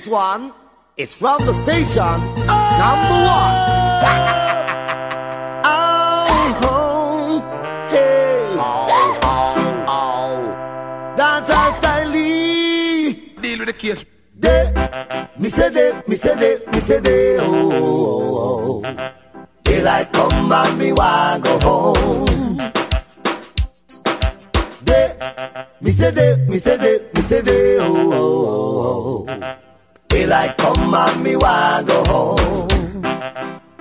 This one is from the station number one. Oh, oh, hey. Oh, oh, oh. Dance style. Deal with the case. De, me say de, me say de, me say de, oh, oh, oh. oh. Daylight come and me want go home. De, me say de, me say de, me say de, oh, oh, oh. oh. Daylight come and me want go home.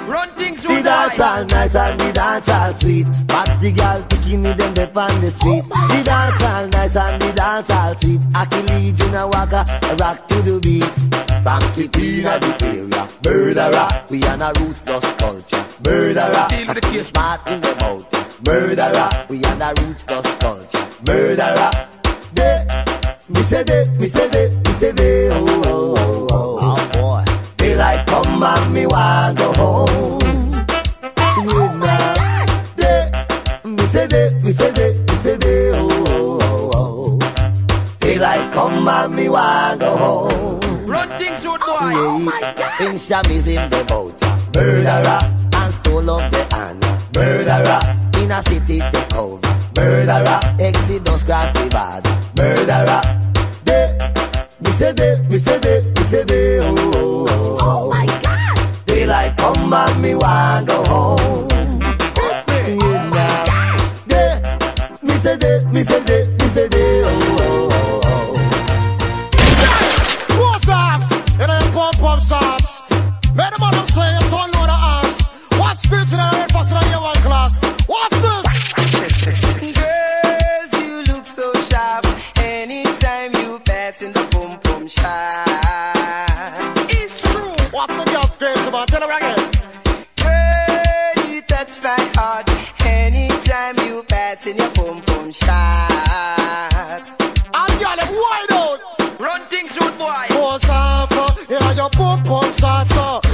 Run things The dance all nice and the dance all sweet. Watch the girl me them deep on the street. The dance all nice and the dance all sweet. Achilles Junior Walker rock to the beat. From Kitina the area, murderer. We on a roots plus culture, murderer. Deal with the case. Smart in the mouth, murderer. We on a roots plus culture, murderer. De, me say de, me say de, me say de, oh oh oh oh. Oh boy, daylight come and me want go home. Yeah, nah. De, me say de, me say de, me say de, oh oh oh oh. Daylight come and me want go home. Run things road boy. Oh, oh my God. Instam is in the boat. Murderer and stole up the honor. Murderer in a city take over. Murderer exodus cross the border. Murderer. Me say de, me say de, me say de. Oh, oh, oh, oh, oh. my God. Daylight come and me want go you pass in the boom boom shop. It's true. What's the girl screams about? Tell her again. Girl, you touch my heart. Anytime you pass in your boom boom shop. And girl, them wide out. Run things road boy. Pose off, uh, in your pump pump shots, uh.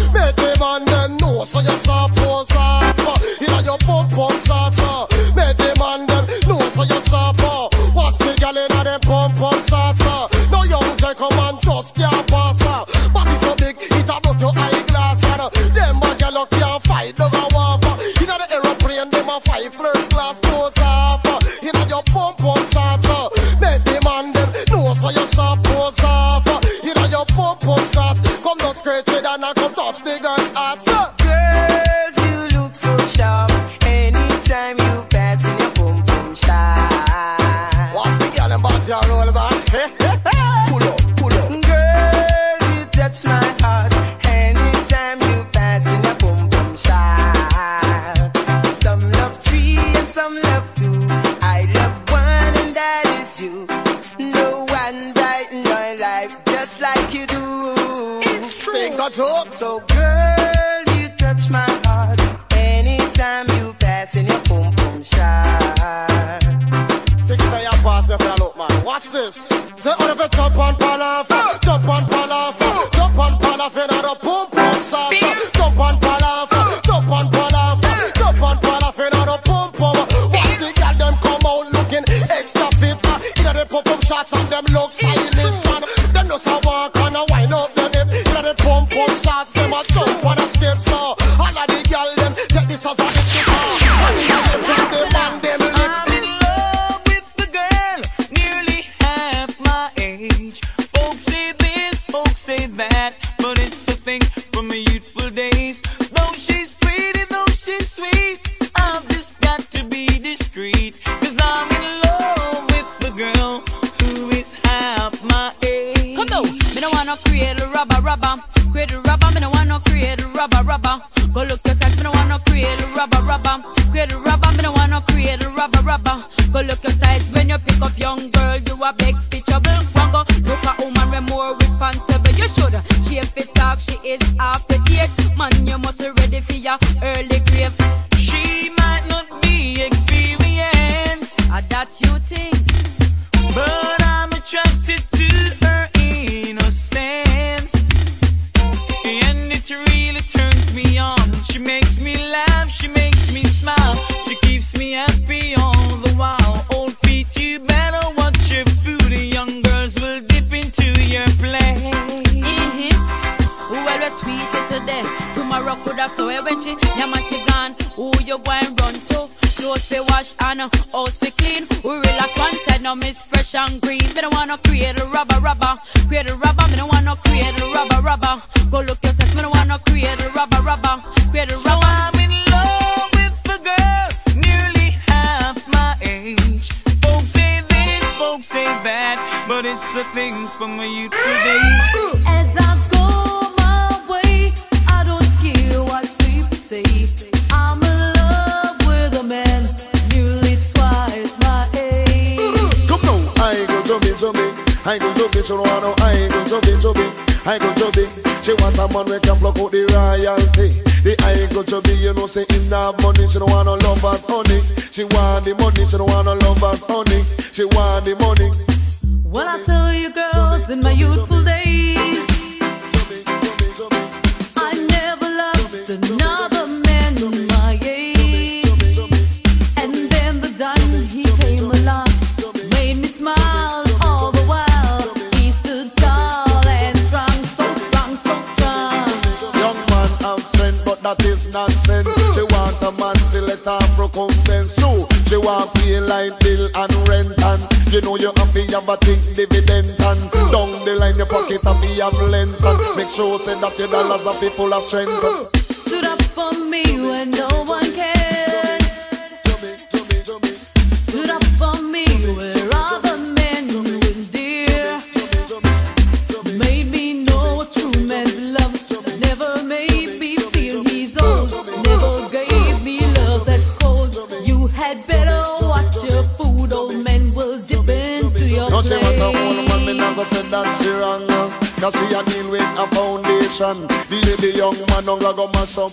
That, Show said that your dollars are full of strength. Mm-hmm. no lo hago más o.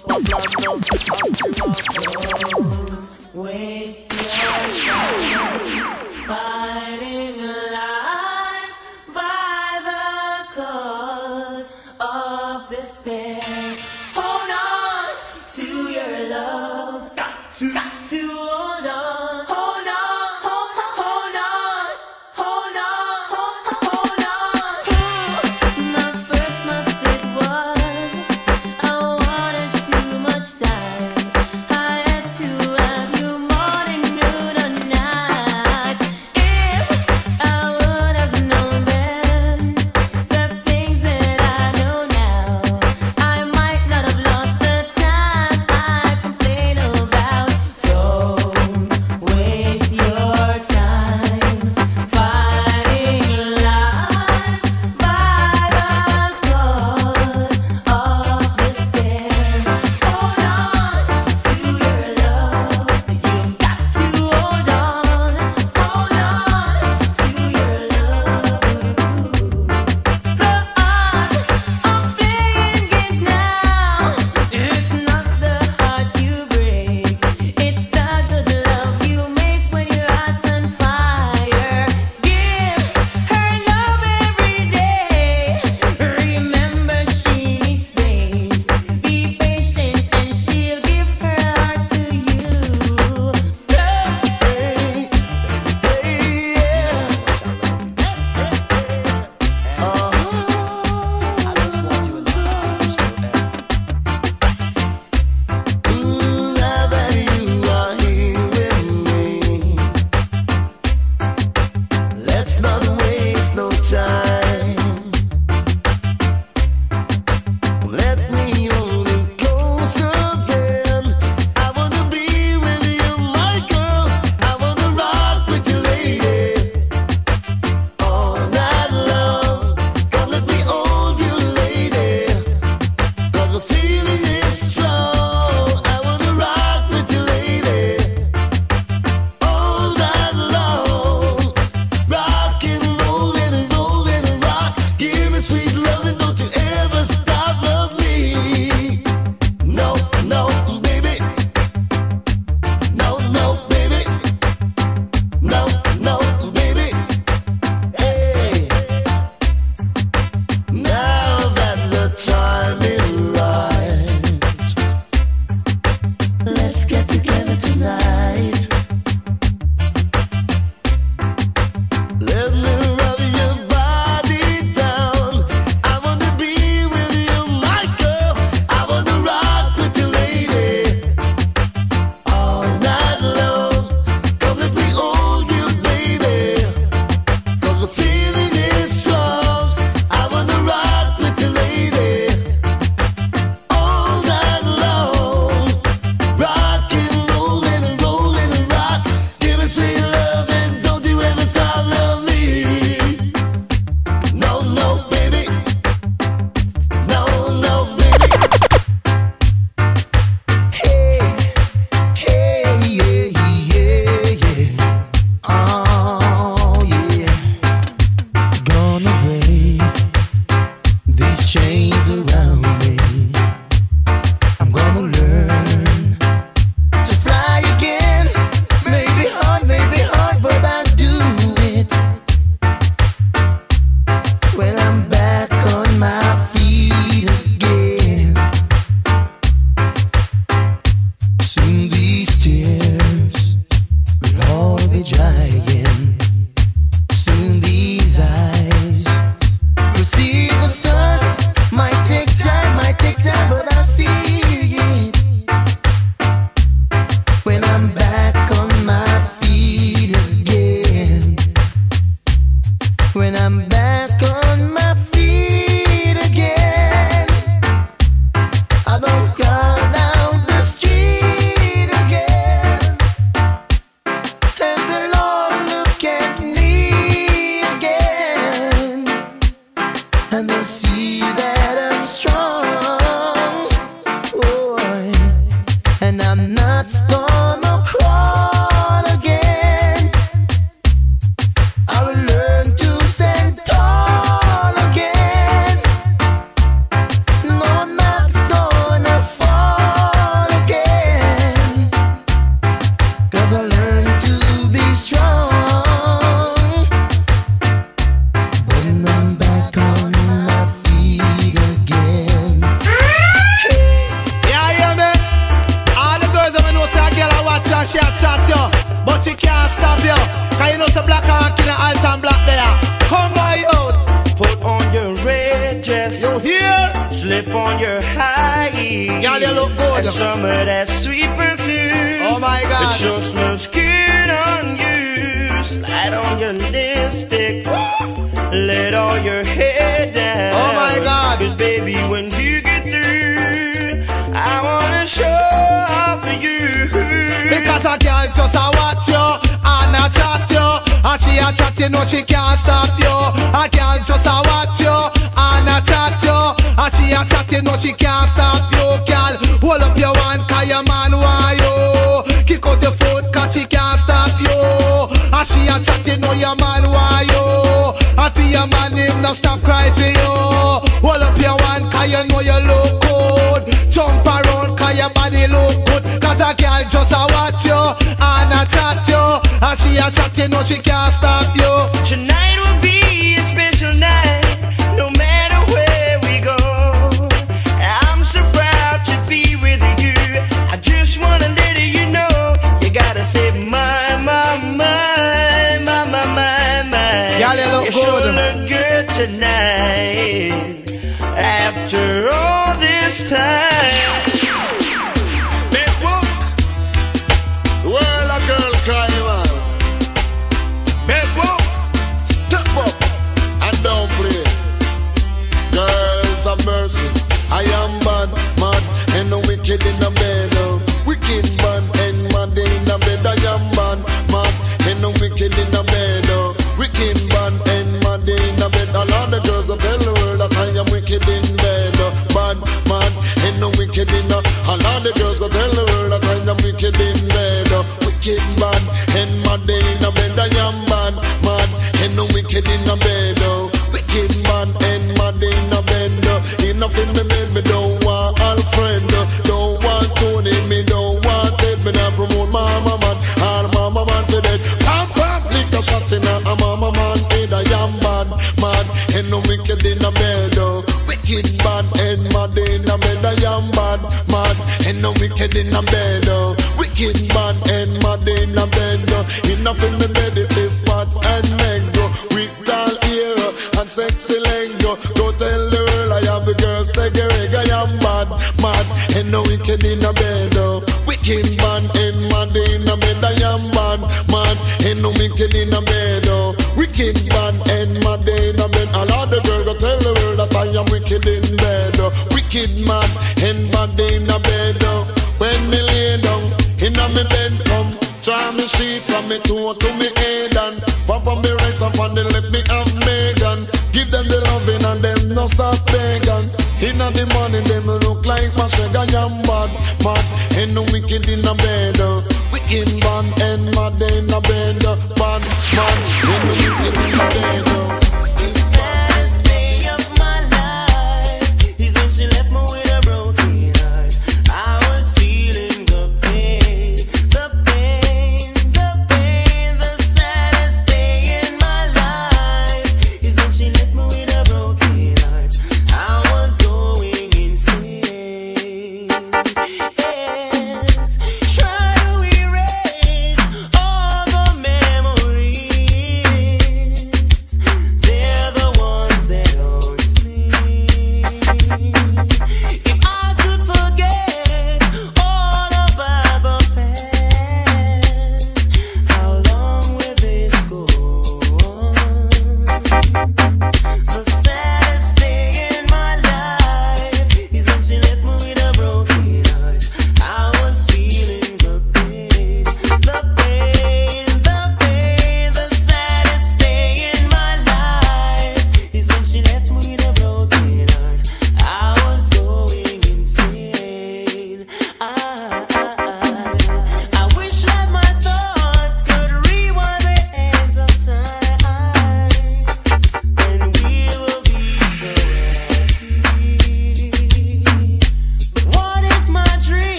you know she can't stop you. a girl just a watch you and a chat you. A she a chat you know she can't stop you, girl. Hold up your hand, cause your man why you. Kick out your foot, cause she can't stop you. A she a chat you know your man why you. And see your man him now stop cry for you. you know she can't stop. Tonight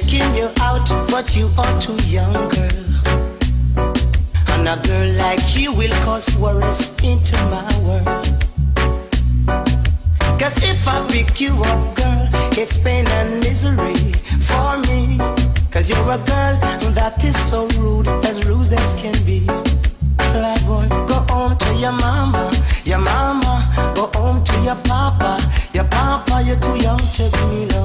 checking you out, but you are too young, girl. And a girl like you will cause worries into my world. Cause if I pick you up, girl, it's pain and misery for me. Cause you're a girl that is so rude, as rude as can be. Like boy, go home to your mama, your mama, go home to your papa, your papa, you're too young to be like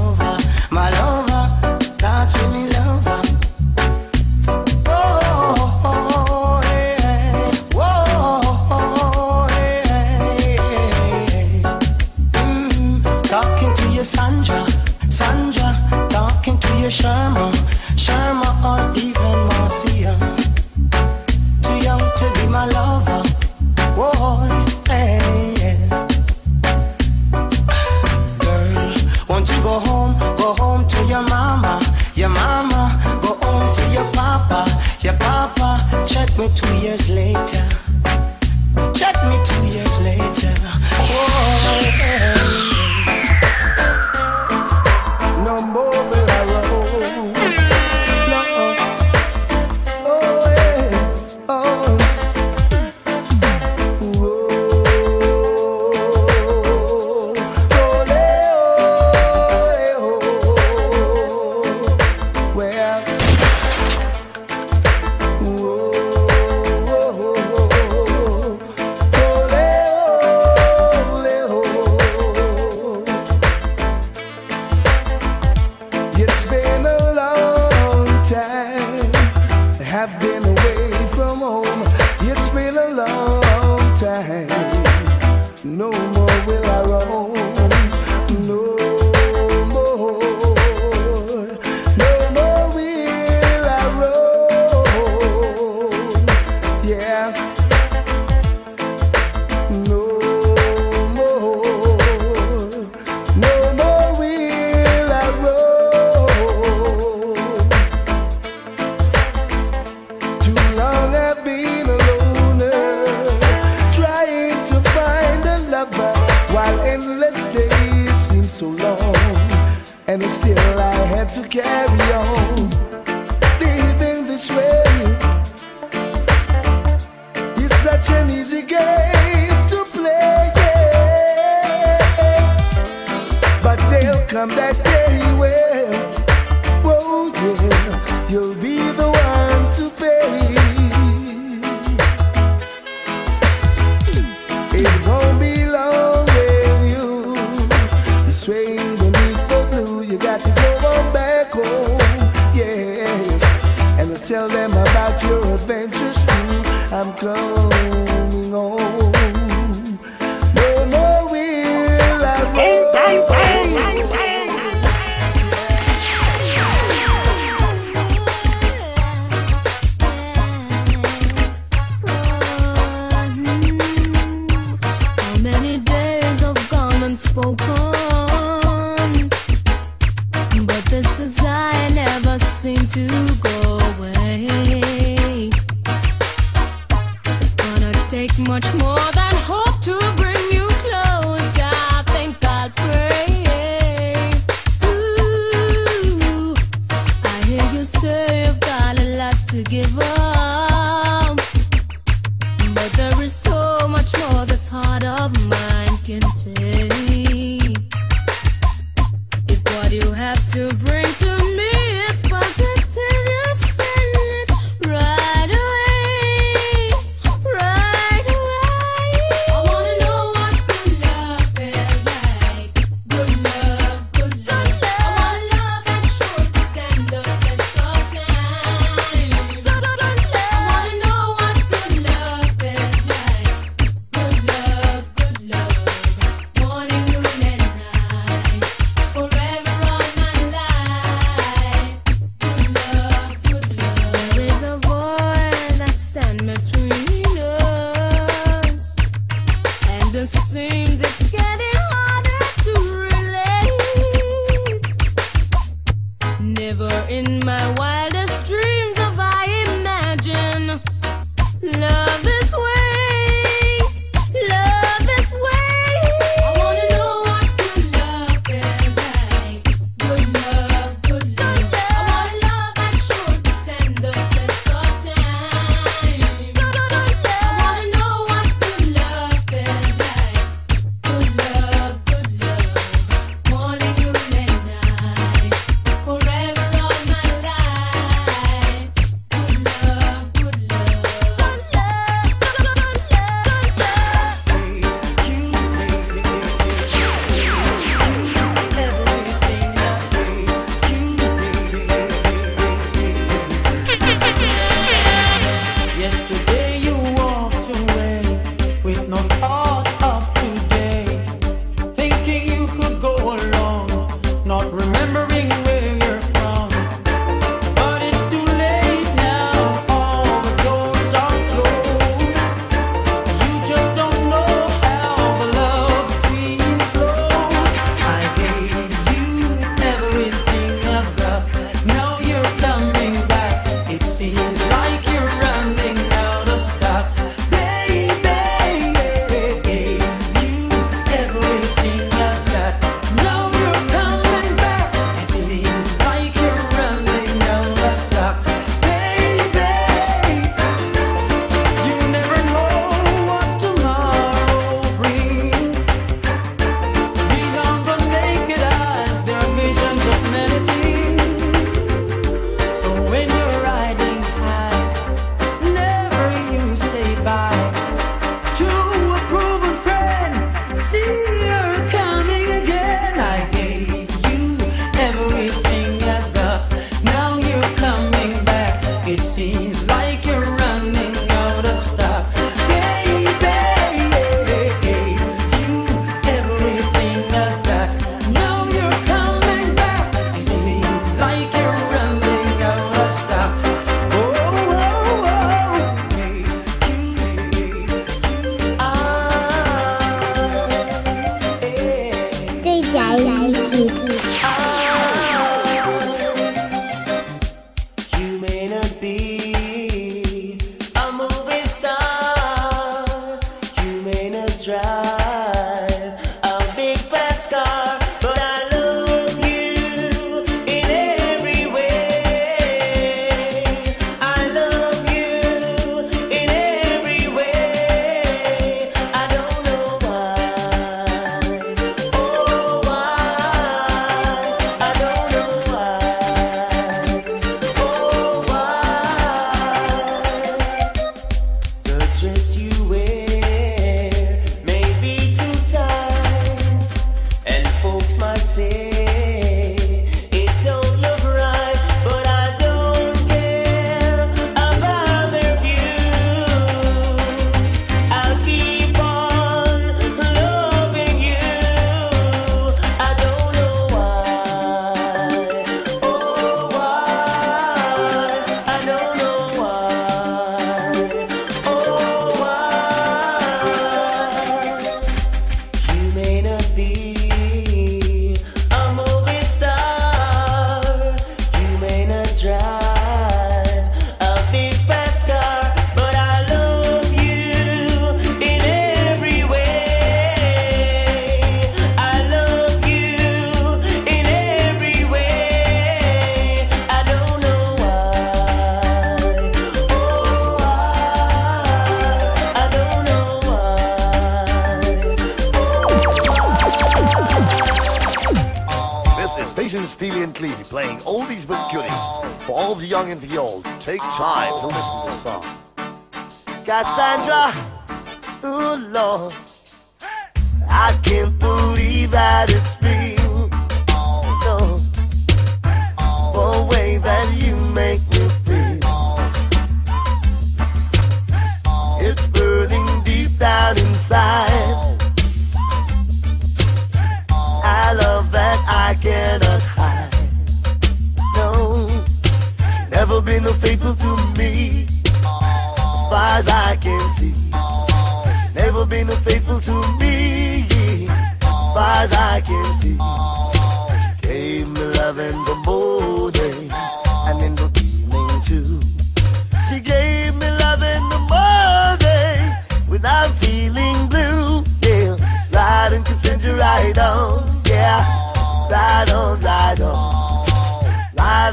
have to bring to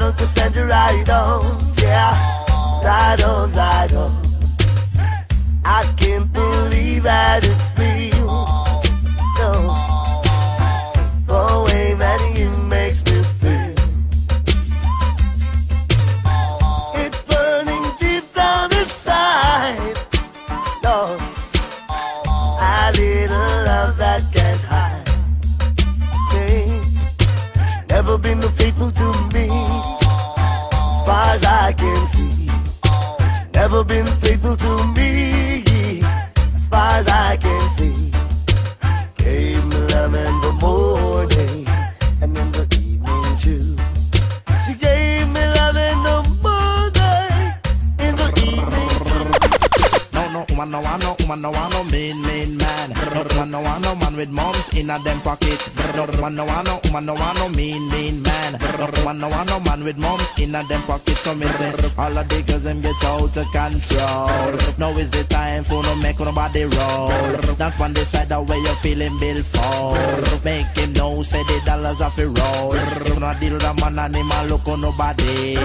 on, Cassandra, on. Yeah, ride on, ride on. I can't believe that it's real. No, oh, the way that you makes me feel. It's burning deep down inside. No, I a love that can't hide. Never been faithful to me, far as I can see. Never been faithful to me, as far as I can see. Want no, want no mean, mean man. No, woman, no want no man with mums in a them pocket. No, woman, no want no, woman, no want no mean, mean man. No, woman, no want no man with mums in a them pocket. So me say, all of the girls them get out of control. Now is the time for no make nobody roll. When they side the way you feeling bill fall. Make him know, say the dollars off the roll. If not deal a man and him a look on nobody.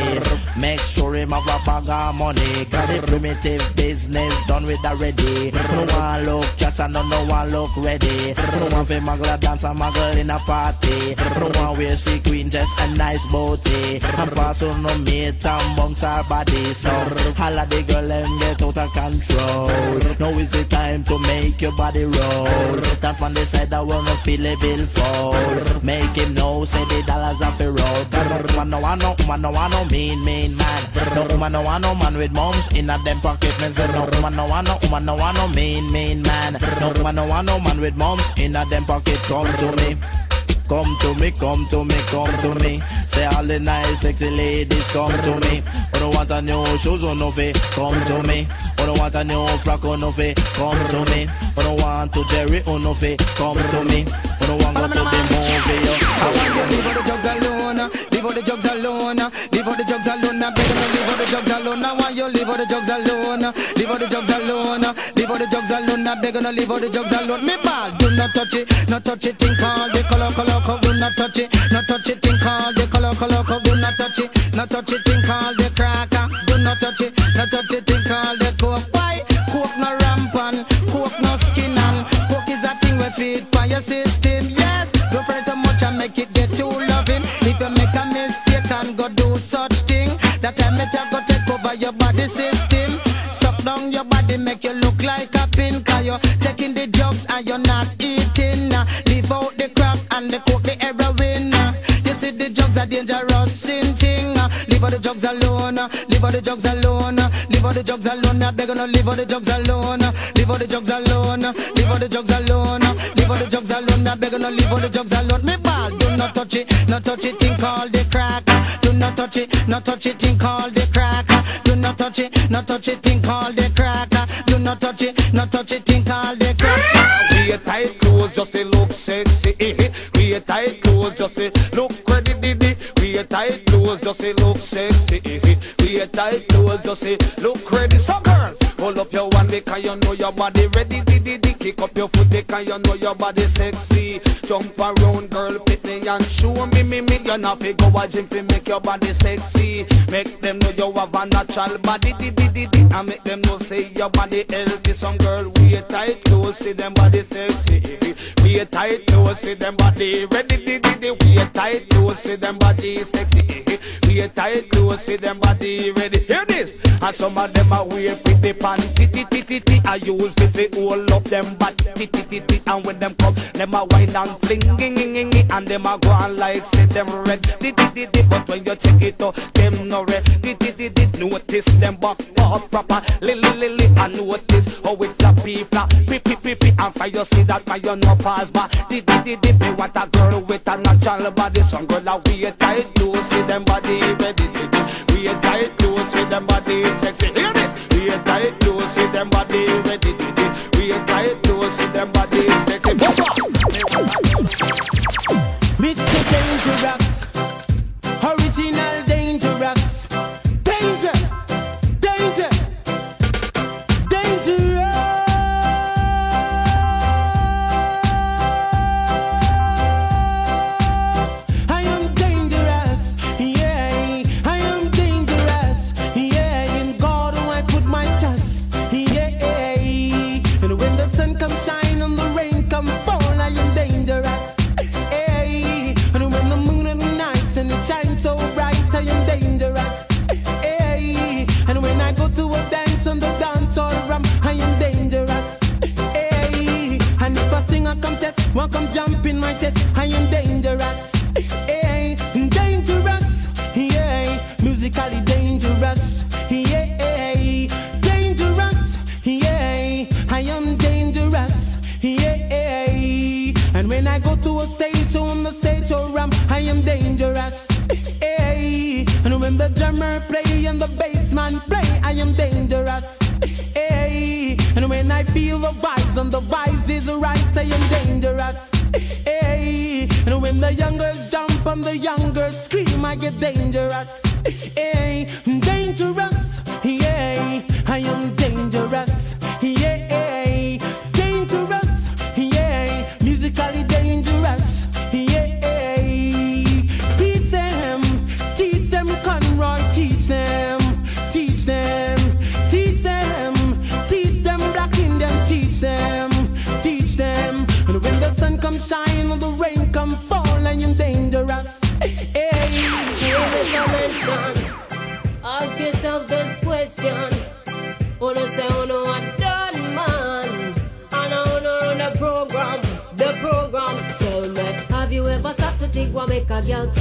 Make sure him have a bag of money. Got the primitive business done with already. No one look just and no, one look ready. No one fi muggle dance and muggle in a party. No one wear sequin dress and nice booty. And pass on no mate and bounce her body. So all of the girl them get out of control. Now is the time to make your body roll. That one they said I wanna feel a bill fall. Make him know say the dollars off the road. Woman no want no, woman no want no mean mean man. No woman no want no man with mums in a them pocket. Me no woman no want no, woman no want no mean mean man. No woman no want no man with mums in a them pocket. Come to me. Come to me, come to me, come to me. Say all the nice sexy ladies, come to me. I don't want a new shoes on no fit, come to me. I don't want a new frock on no fit, come to me. I don't want to Jerry on no fit, come to me. I don't want go to the movie. I want to all the drugs alone. Leave all the drugs alone. Leave all the drugs alone. I beg you to leave all the drugs alone. I want you leave all the drugs alone. Leave all the drugs alone. Leave all the drugs alone. I beg you to leave all the drugs alone. Me ball, do not touch it. Not touch it. Think all the color, color, color. Do not touch it. Not touch it. Think all the color, color, color. Do not touch it. Not touch it. Think all the cracker. Do not touch it. Not touch it. Think all the coke. Why? Coke no rampant. Coke no skin and coke is a thing we feed for your system. Yes, don't fret too much and make it get too loving. Go do such thing, that time it a go take over your body system. Suck down your body, make you look like a pin. Cause you're taking the drugs and you're not eating. Uh, Leave out the crack and the coke, the heroin. Uh, You see the drugs are dangerous sin thing. Uh, Leave all the drugs alone. uh, Leave all the drugs alone. Leave all the drugs alone. uh, They're gonna leave all the drugs alone. uh, Leave all the drugs alone. uh, Leave all the drugs alone. uh, Leave all the drugs alone. uh, They're gonna leave all the drugs alone. Me ball, do not touch it. Not touch it. Think all the crack. Do not touch it. Not touch it. Think all the crack. Do not touch it. Not touch it. Think all the crack. Do not touch it. Not touch it. Think all the crack. Wear tight clothes, just say look sexy. Wear tight clothes, just say look credibility. Wear tight clothes, just say look sexy. Wear tight clothes, just say look ready. So girl, hold up your one because you know your body ready. Di, di, di. Kick up your foot because you know your body sexy. Jump around, girl, me and show me, me, me. You not fi go a gym fi make your body sexy. Make them know you have a natural body. Di, di, di, di. And make them know say your body healthy. Some girl wear tight clothes, see them body sexy. Wear tight clothes, see them body ready. Di, di, di. Wear tight clothes, see them body sexy. Wear tight clothes, see them body ready. Hear this? And some of them are wear pretty panty. Ti, ti, ti, ti. I use this to hold up them body. Ti, ti, ti, ti. And when them come, them a wine and fling, and them a go on like say them red. Ti, ti, ti, ti. But when you check it out, them no red. Ti, ti, ti, ti. Notice them back up proper. Li, li, li, li. And notice how it flappy flap. Pi, pi, pi, pi. And you see that man you no pass back. Ti, ti, ti, ti. Me want a girl with a natural body. Some girl a wear tight clothes, see them body ready. Wear tight clothes, see them body sexy. Hear this? Wear tight clothes, see them body ready. Wear tight clothes, see them body sexy. Mr. Dangerous, one come jump in my chest, I am dangerous. Hey, dangerous. Yeah, musically dangerous. Yeah, dangerous. Yeah, I am dangerous. Yeah, and when I go to a stage on the stage or ram, I am dangerous. Hey, and when the drummer play and the bass man play, I am dangerous. Hey, and when I feel the vibes and the vibes is right, I am dangerous. Hey, and when the young girls jump and the young girls scream, I get dangerous. Hey,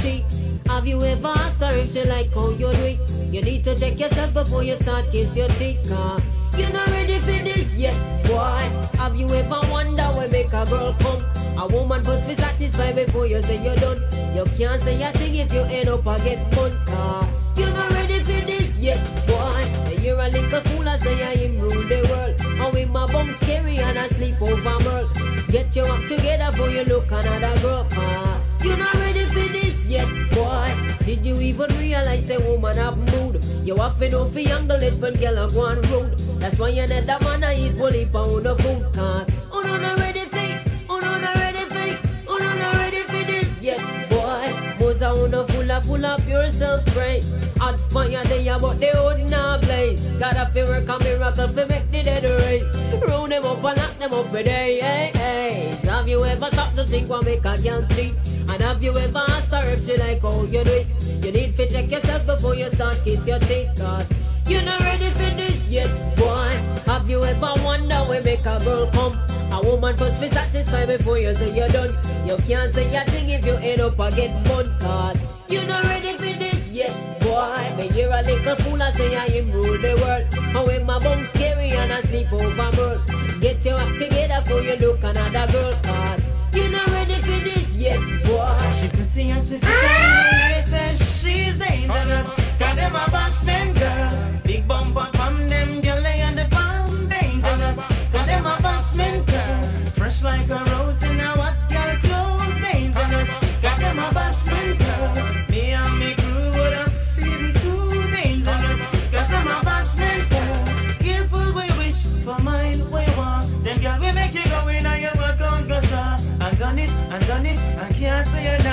cheat? Have you ever asked her if she like how you do it? You need to check yourself before you start kiss your teeth, car. You're not ready for this yet, boy. Have you ever wonder what make a girl come? A woman must be satisfied before you say you're done. You can't say a thing if you end up a get car. You're not ready for this yet, boy. You're a little fool, I say I am rule the world. And with my bum scary and I sleep over merle. Get your act together before you look another girl. You're not ready yet, boy. Did you even realize a woman have mood? You have to know for younger it when girl are going rude. That's why you need that man I eat bully pound of food, cause oh no, not ready for, oh no, not ready for, oh no, not ready for this yet, boy. Most a wanna full of full of pure self praise. Hot fire they are but they would not blaze. Gotta feel work a miracle fi make the dead race. Round them up and lock them up for day. Hey, hey. Have you ever stopped to think what make a girl cheat? And have you ever asked her if she like how you do it? You need to check yourself before you start kiss your teeth. Cause you're not ready for this yet, boy. Have you ever wonder where make a girl come? A woman must be satisfied before you say you're done. You can't say a thing if you end up a get mud card. You're not ready for this yet, boy. But you're a little fool, I say I am rule the world. And when my bum scary and I sleep over merle. Get your act together before you look another girl say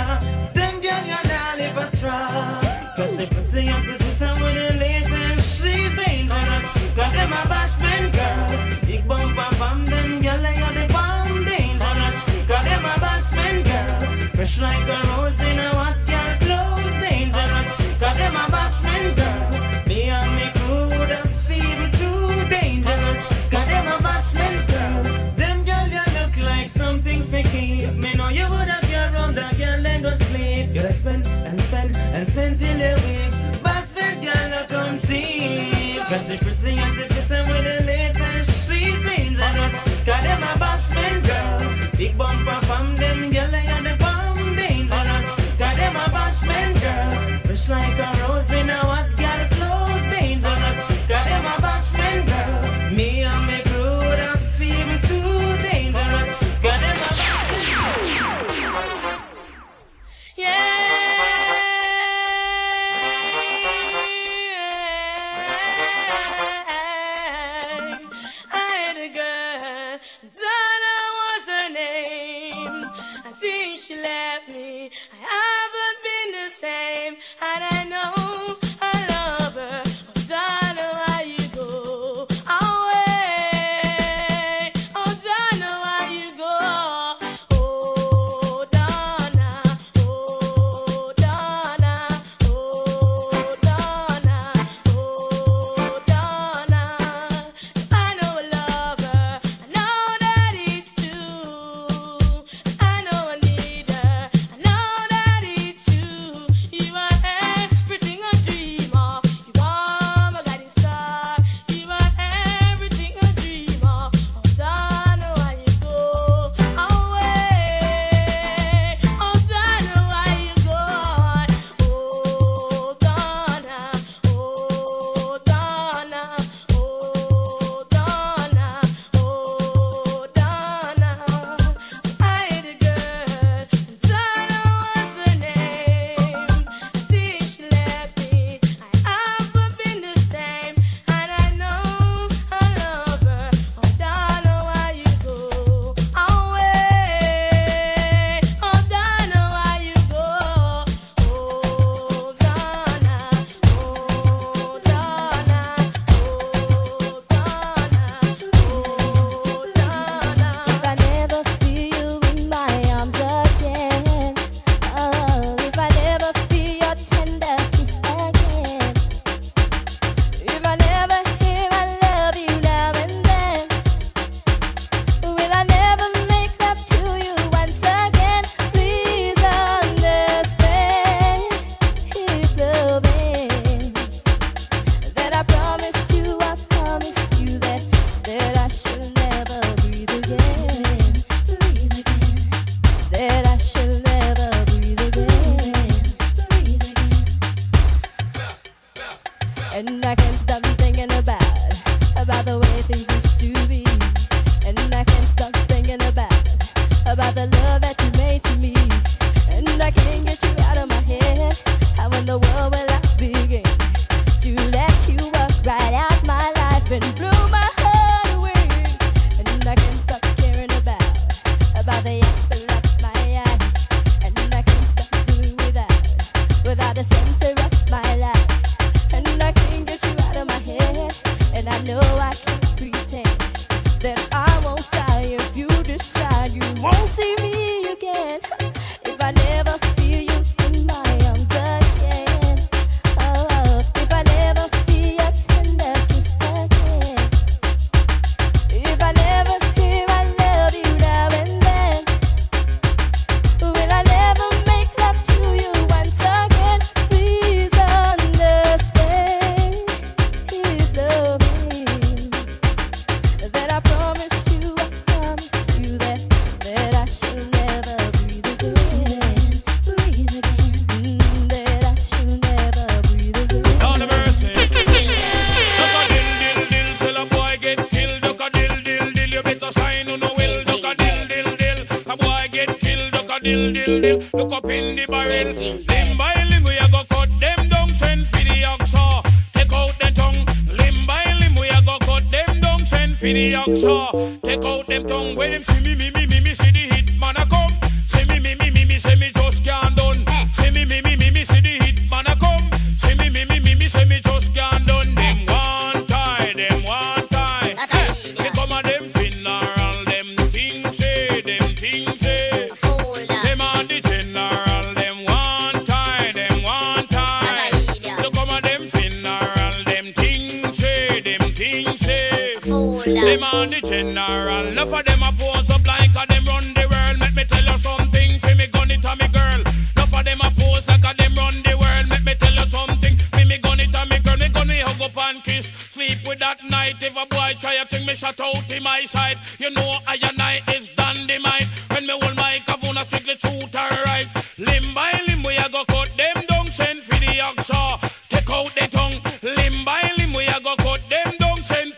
thing say. Fool. Them on the general. Enough of them a pose up like a them run the world. Let me tell you something. Fi me gun it a me girl. Enough of them a pose like a them run the world. Let me tell you something. Fi me gun it a me girl. Me gun me hug up and kiss. Sleep with that night. If a boy try a thing, me shut out in my sight. You know I and I is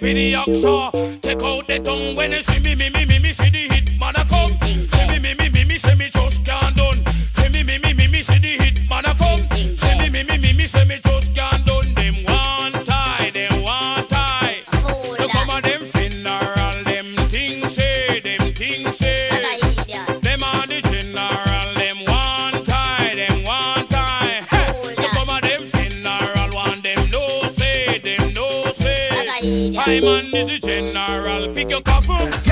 with the oxa. Take out the tongue when you see me, me, me, me, me, see the hit man a come. See me, me, me, me, me, see me just can't done. See me, me, me, me, me, see the hit man a come. See me, me, me, me, me, see me just can't. Hi man, this is General. Pick your coffin.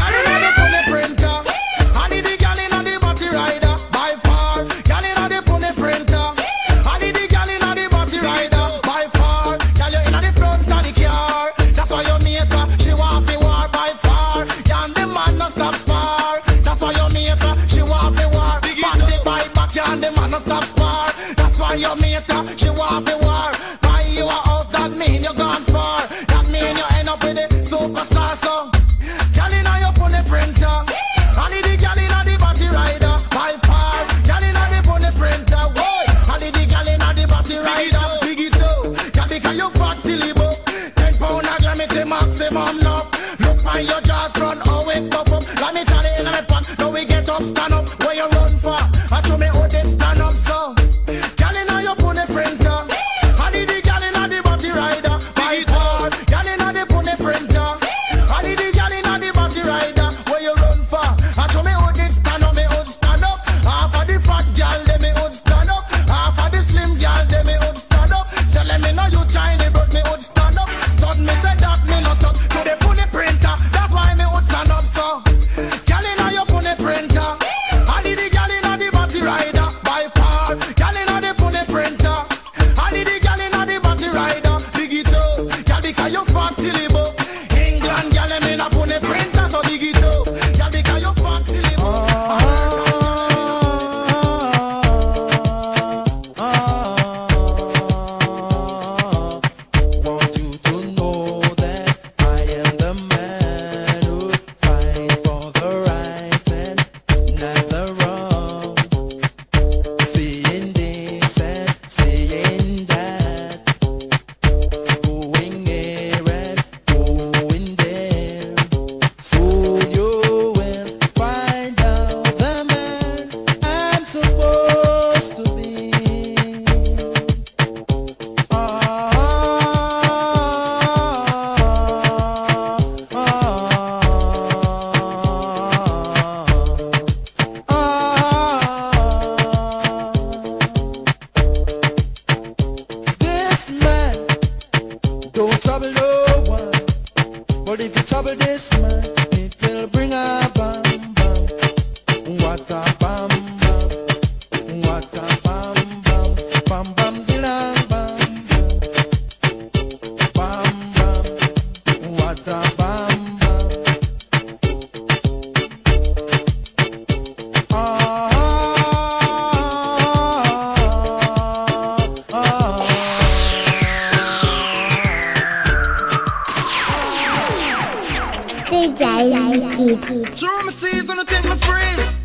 True, me sees when I take my freeze.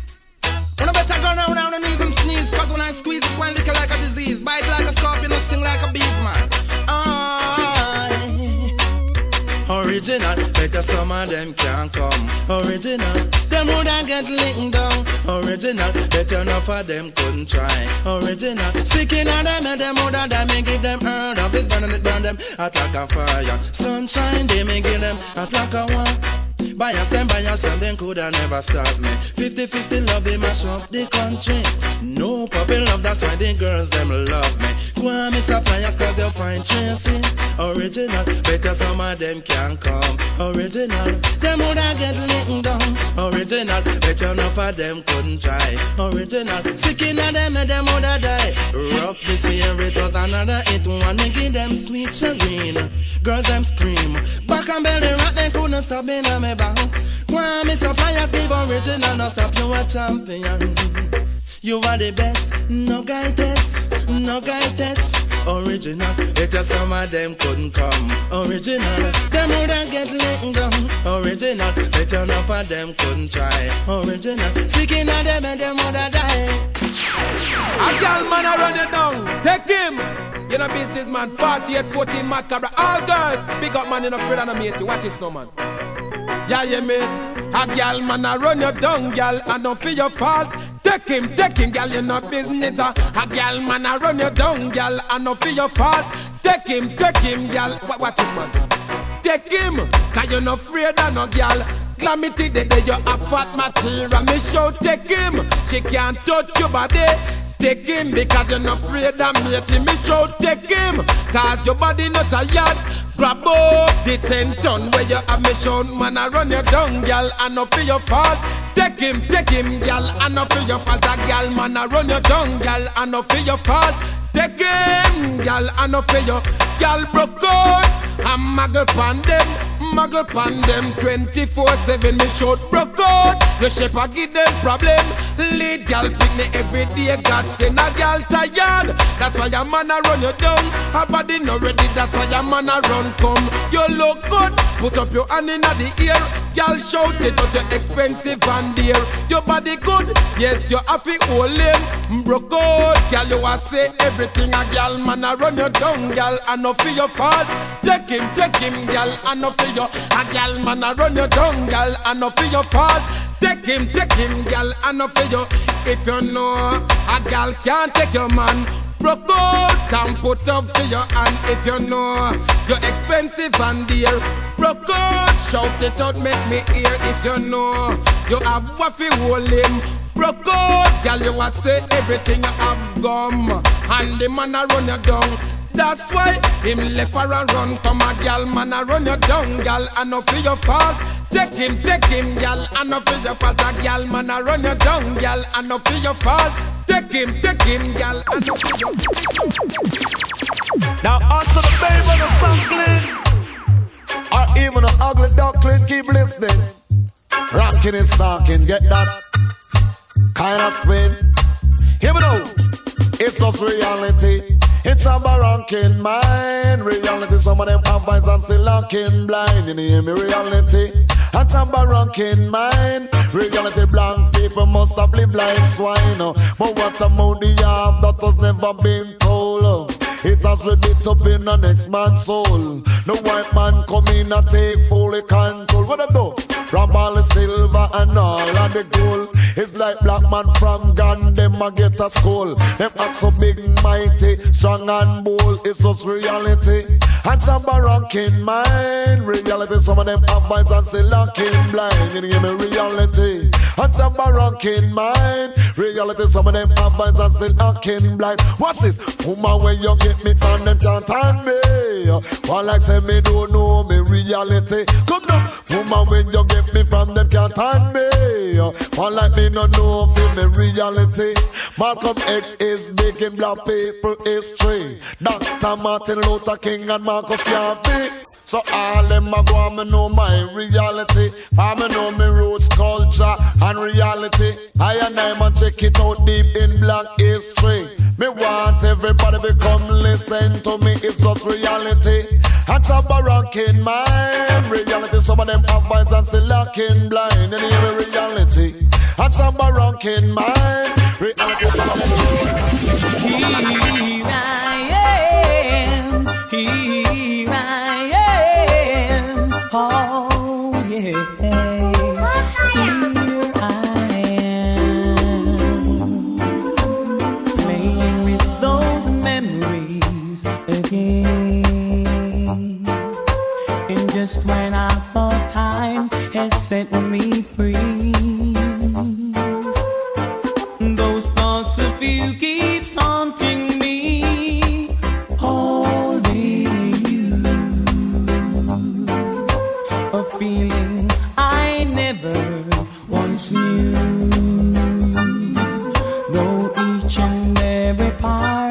When I better go down on the knees and sneeze, cause when I squeeze, it's one lick like a disease. Bite like a scorpion, or sting like a beast, man. Original, better some of them can't come. Original, them woulda get licked down. Original, better enough of them couldn't try. Original, sticking on them and them woulda die. Me give them earth of his burning it burn them like a fire. Sunshine, they me give them like a one. By yourself, by yourself, them coulda never stop me. 50-50 love, they mash up the country. No puppy love, that's why the girls them love me. Go on, Miss cause you find Tracy. Original, better some of them can come. Original, them woulda get licked down. Original, better enough of them couldn't try. Original, sick in them and them woulda die. Rough this year, it was another hit one. Me give them sweet chagrin. Girls them scream. Back and belly rock, they couldn't stop me in me back. On, Miss Appliance, give original, no stop you a champion. You are the best, no guy test, no guy test. Original, better some of them couldn't come. Original, them woulda get let down. Original, better enough of them couldn't try. Original, sticking of them and them woulda die. A girl man a run you down, take him. You know business man, 48, 14 mad cabra. All girls, big up man, you know afraid of mate. Watch this no man. Yeah, yeah, me. A gal man a run you down, gal. I don't feel your fault. Take him, take him, gal. you no business. A girl man a run you down, gal. I don't feel your fault. Take him, take him, gal. What, what this man. Take him, cause you no afraid of no girl. Calamity the day you a fat material. Me show take him, she can't touch your body. Take him because you're not afraid of me. Me show take him, cause your body not tired. Grab up the ten ton where you have me shown. Man I run you down gal I know for your fault. Take him, take him gal I know for your fault. A gal man I run you down gal I know for your fault. Take him gal I know for your Gal broke out. I'm muggle pan them Muggle pan them. 24-7 me shout broke out. Your shape I give them problem Lead gal pick me every day God send a gal tired. That's why a man a run you down. Her body not ready That's why a man a run come. You look good Put up your hand in the ear. Gal shout it but you expensive and dear. Your body good Yes you happy hold him Broke out Gal you a say everything a gal man a run you down. Gal I know for your fault. Take him take him gal I know for your A gal man a run you down. Gal I know for your fault Take him, take him, gal, know for you. If you know a gal can't take your man, broke out and put up for your hand. If you know you're expensive and dear, broke out, shout it out, make me hear. If you know you have waffy hold him. Broke out, gal, you a say everything you have gum, and the man a run you down. That's why him left her and run. Come a gal, man a run you down Gal, I know for your fault. Take him, take him, gal, I know for your fault. A gal, man a run you down Gal, I know for your fault. Take him, take him, gal, I know for your Now on to the babe of the suckling Or even an ugly duckling Keep listening. Rocking and stalking Get that kind of spin. Here we go. It's just reality it's a barranking mind Reality, some of them have eyes and still looking blind. You hear me, reality? It's a barranking mind Reality, blank people must have lived like swine. But what a moody have that has never been told. It has ripped up in the next man's soul. No white man come in and take fully control. What them do? The silver and all of the gold It's like black man from Gun Them a get a skull Them act so big, mighty, strong and bold. It's just reality. And some barranking mind Reality, some of them have eyes and still looking blind. You give me reality. And some barranking mind Reality, some of them have eyes and still looking blind. What's this? Woman, when you get me from? Them can't me One like say me don't know me reality. Come now, woman, when you get me from them can't turn me. One like me no know for me reality. Malcolm X is in black people history. Dr. Martin Luther King and Marcus Garvey so all them a go and me know my reality. I me know me roots, culture and reality. I and I man check it out deep in black history. Me want everybody to come listen to me. It's just reality. It's a barranking mind. Reality, some of them have eyes and still looking blind. And hear reality. It's a barranking mind. Reality, some oh yeah. Here I am, playing with those memories again. And just when I thought time has set me free. Every part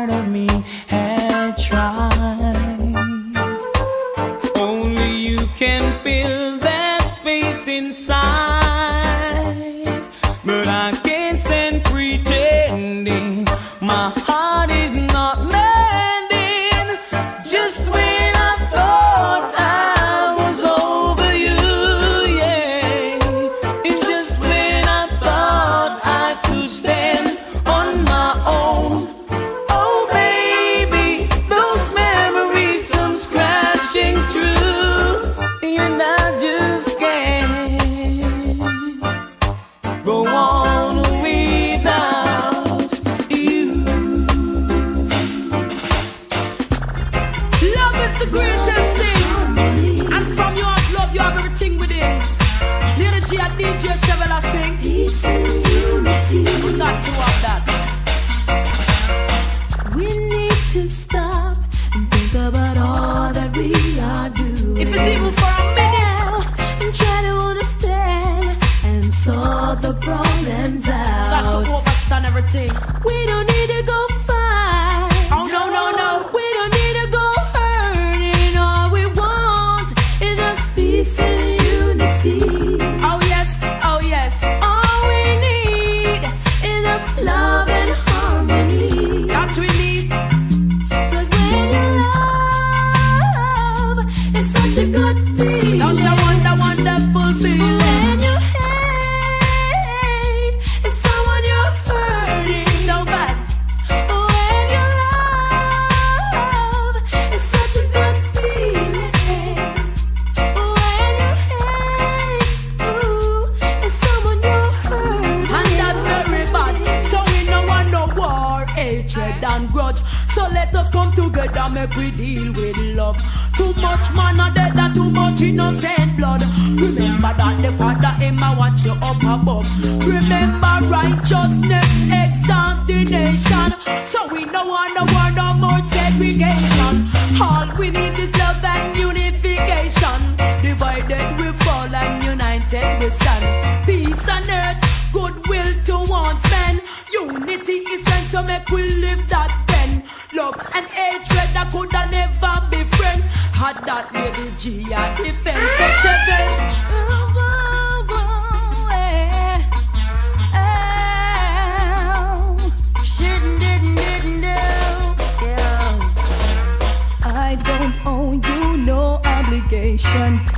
up above. Remember righteousness exalt the nation. So we no want no war, no more segregation. All we need is love and unification. Divided we fall and united we stand. Peace on earth, goodwill to towards men. Unity is strength to make we live that then. Love and hatred that could never be friend. Had that lady G a defense so.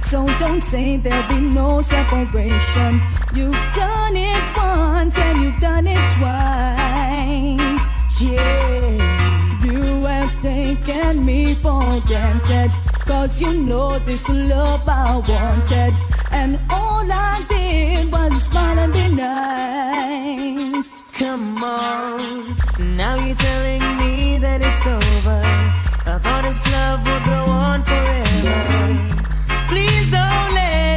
So don't say there'll be no separation. You've done it once and you've done it twice. Yeah. You have taken me for granted, cause you know this love I wanted. And all I did was smile and be nice. Come on, now you're telling me that it's over. I thought this love would go on forever. Please don't let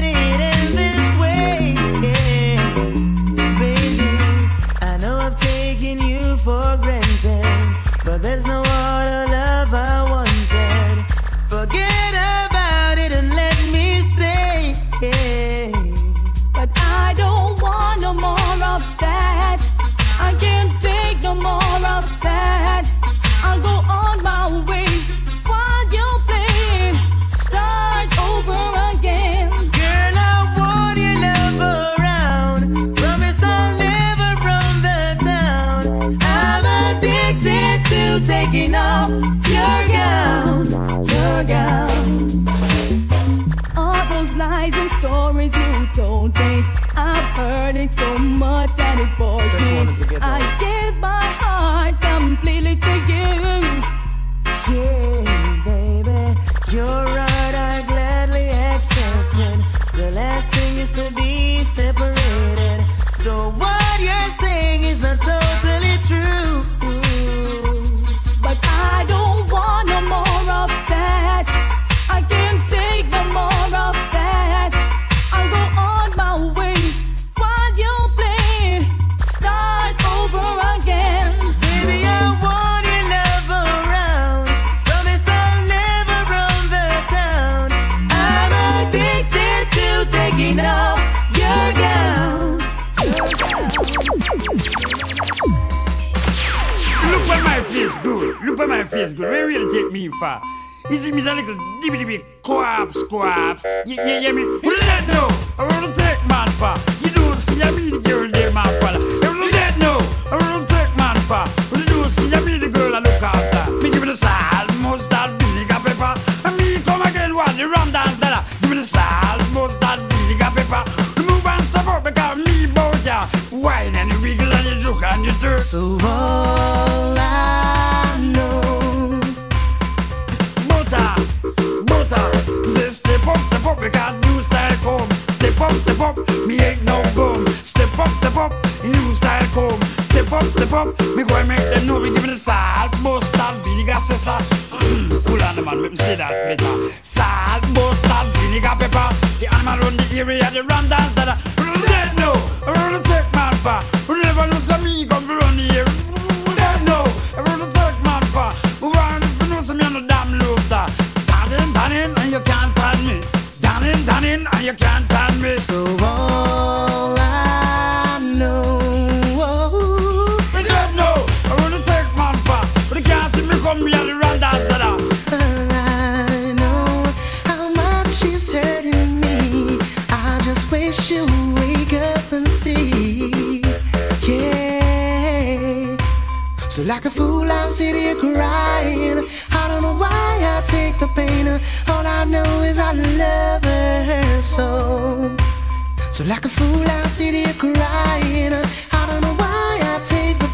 so much that it bores me. to I give my heart completely to you. Yeah, baby, you're right. I gladly accept it. The last thing is to be separated. So what you're saying is not totally face good. Where will take me far? Is it me a little dibby dibby quaps quaps? Yeah, yeah, yeah, me. Well, let know. I want to take man far. You don't see I mean the girl there, man fella. Well, let know. I want to take man far. Well, you don't see I mean the girl I look after. Me give me the salt, mustard, vinegar, pepper. And me come again while the rum dance that. Give me the salt, mustard, vinegar, pepper. You move and step up because me bout ya. Wine and you wiggle and you look and you turn. So all Step up, me ain't no bum. Step up, step up, new style come. Step up, step up, me go and make them know me me the salt, mustard, vinegar, sessa. Pull on the man, let me say that better. Salt, mustard, vinegar, pepper. The animal run the area, the run dance, that. Let know, I wanna take man far. Like a fool, I'll sit here crying. I don't know why I take the pain. All I know is I love her so. So like a fool, I'll sit here crying. I don't know why I take the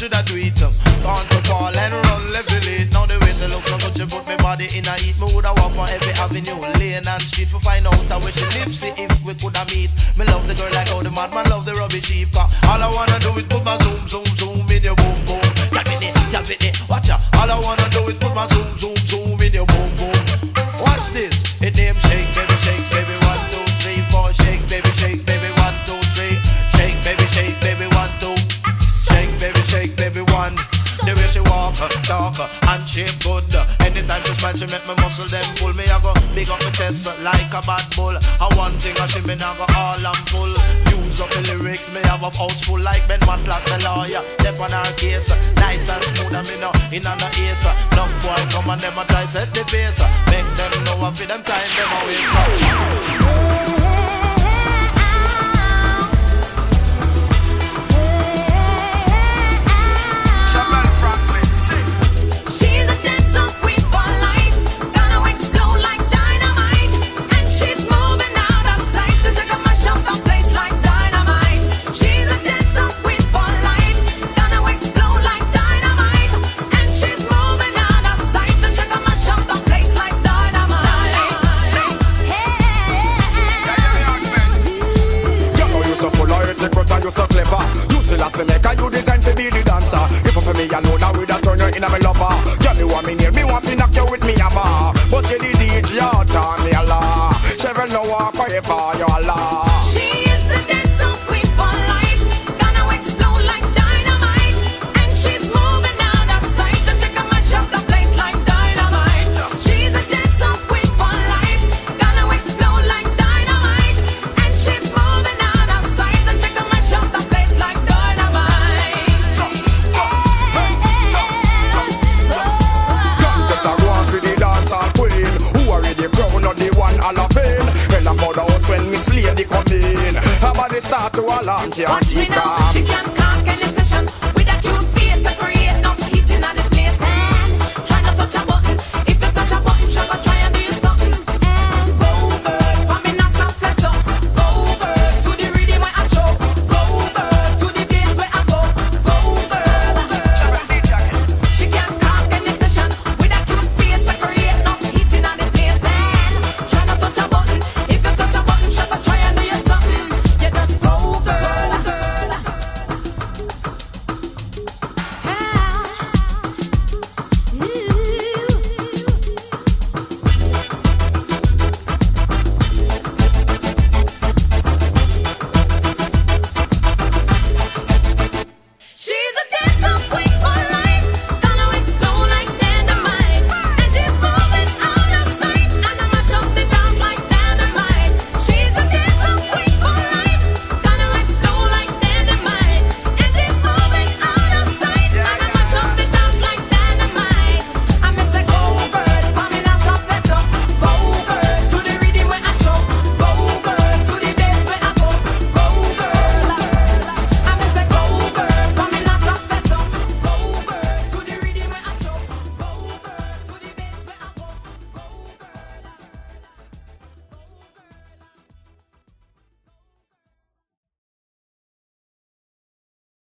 should I do it?